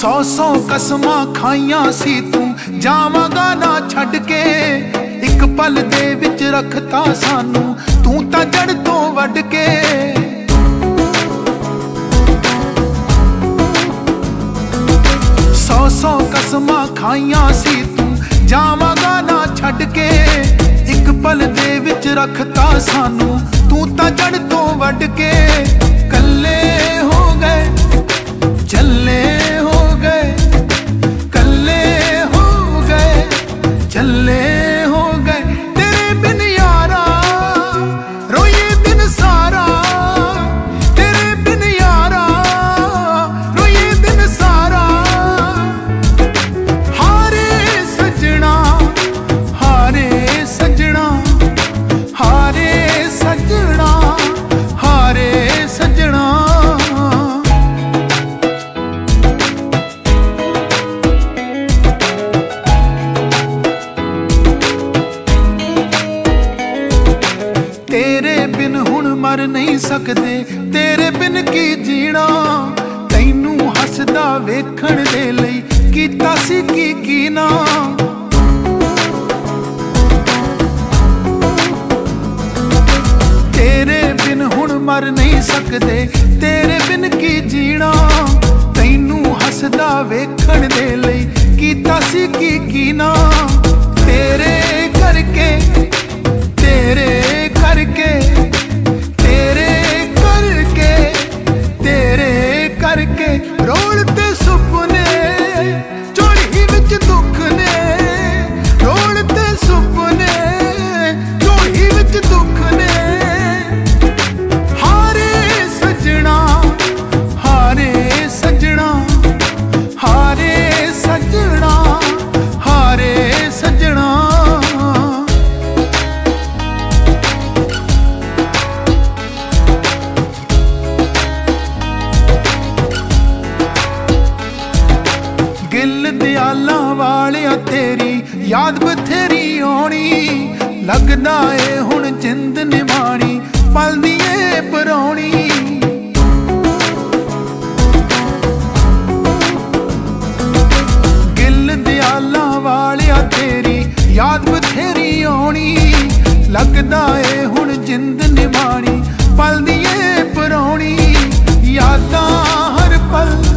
ਸੌ ਸੌ ਕਸਮਾਂ ਖਾਈਆਂ ਸੀ ਤੂੰ। ਜਾਵਾਂਗਾ ਨਾ ਛੱਡ ਕੇ, ਇੱਕ ਪਲ ਦੇ ਵਿੱਚ ਰੱਖਤਾ ਸਾਨੂੰ। ਤੂੰ ਤਾਂ ਜੜ ਤੋਂ ਵੱਢ ਕੇ। ਸੌ ਸੌ ਕਸਮਾਂ ਖਾਈਆਂ ਸੀ ਤੂੰ। ਜਾਵਾਂਗਾ ਨਾ ਛੱਡ ਕੇ, ਇੱਕ ਪਲ ਦੇ ਵਿੱਚ ਰੱਖਤਾ ਸਾਨੂੰ। ਤੂੰ ਤਾਂ ਜੜ ਮਰ ਨਹੀਂ ਸਕਦੇ। ਤੇਰੇ ਬਿਨ ਕੀ ਜੀਣਾ? ਤੈਨੂੰ ਹੱਸਦਾ ਵੇਖਣ ਦੇ ਲਈ ਕੀਤਾ ਸੀ ਕੀ ਕੀ ਨਾ ਤੇਰੇ ਬਿਨ ਹੁਣ ਮਰ ਨਹੀਂ ਸਕਦੇ। ਤੇਰੇ ਬਿਨ ਕੀ ਜੀਣਾ? ਤੈਨੂੰ ਹੱਸਦਾ ਵੇਖਣ ਦੇ ਲਈ ਕੀਤਾ ਸੀ ਕੀ ਕੀ ਨਾ ਤੇਰੀ, ਯਾਦ ਬਥੇਰੀ ਆਉਣੀ। ਲੱਗਦਾ ਏ ਹੁਣ ਜਿੰਦ ਨਿਮਾਣੀ ਪਲਦੀ ਏ ਪਰੌਣੀ। ਗਿੱਲ ਦਿਆਲਾ ਵਾਲਿਆ ਤੇਰੀ, ਯਾਦ ਬਥੇਰੀ ਆਉਣੀ। ਲੱਗਦਾ ਏ ਹੁਣ ਜਿੰਦ ਨਿਮਾਣੀ ਪਲਦੀ ਏ ਪਰੌਣੀ। ਯਾਦਾਂ ਹਰ ਪਲ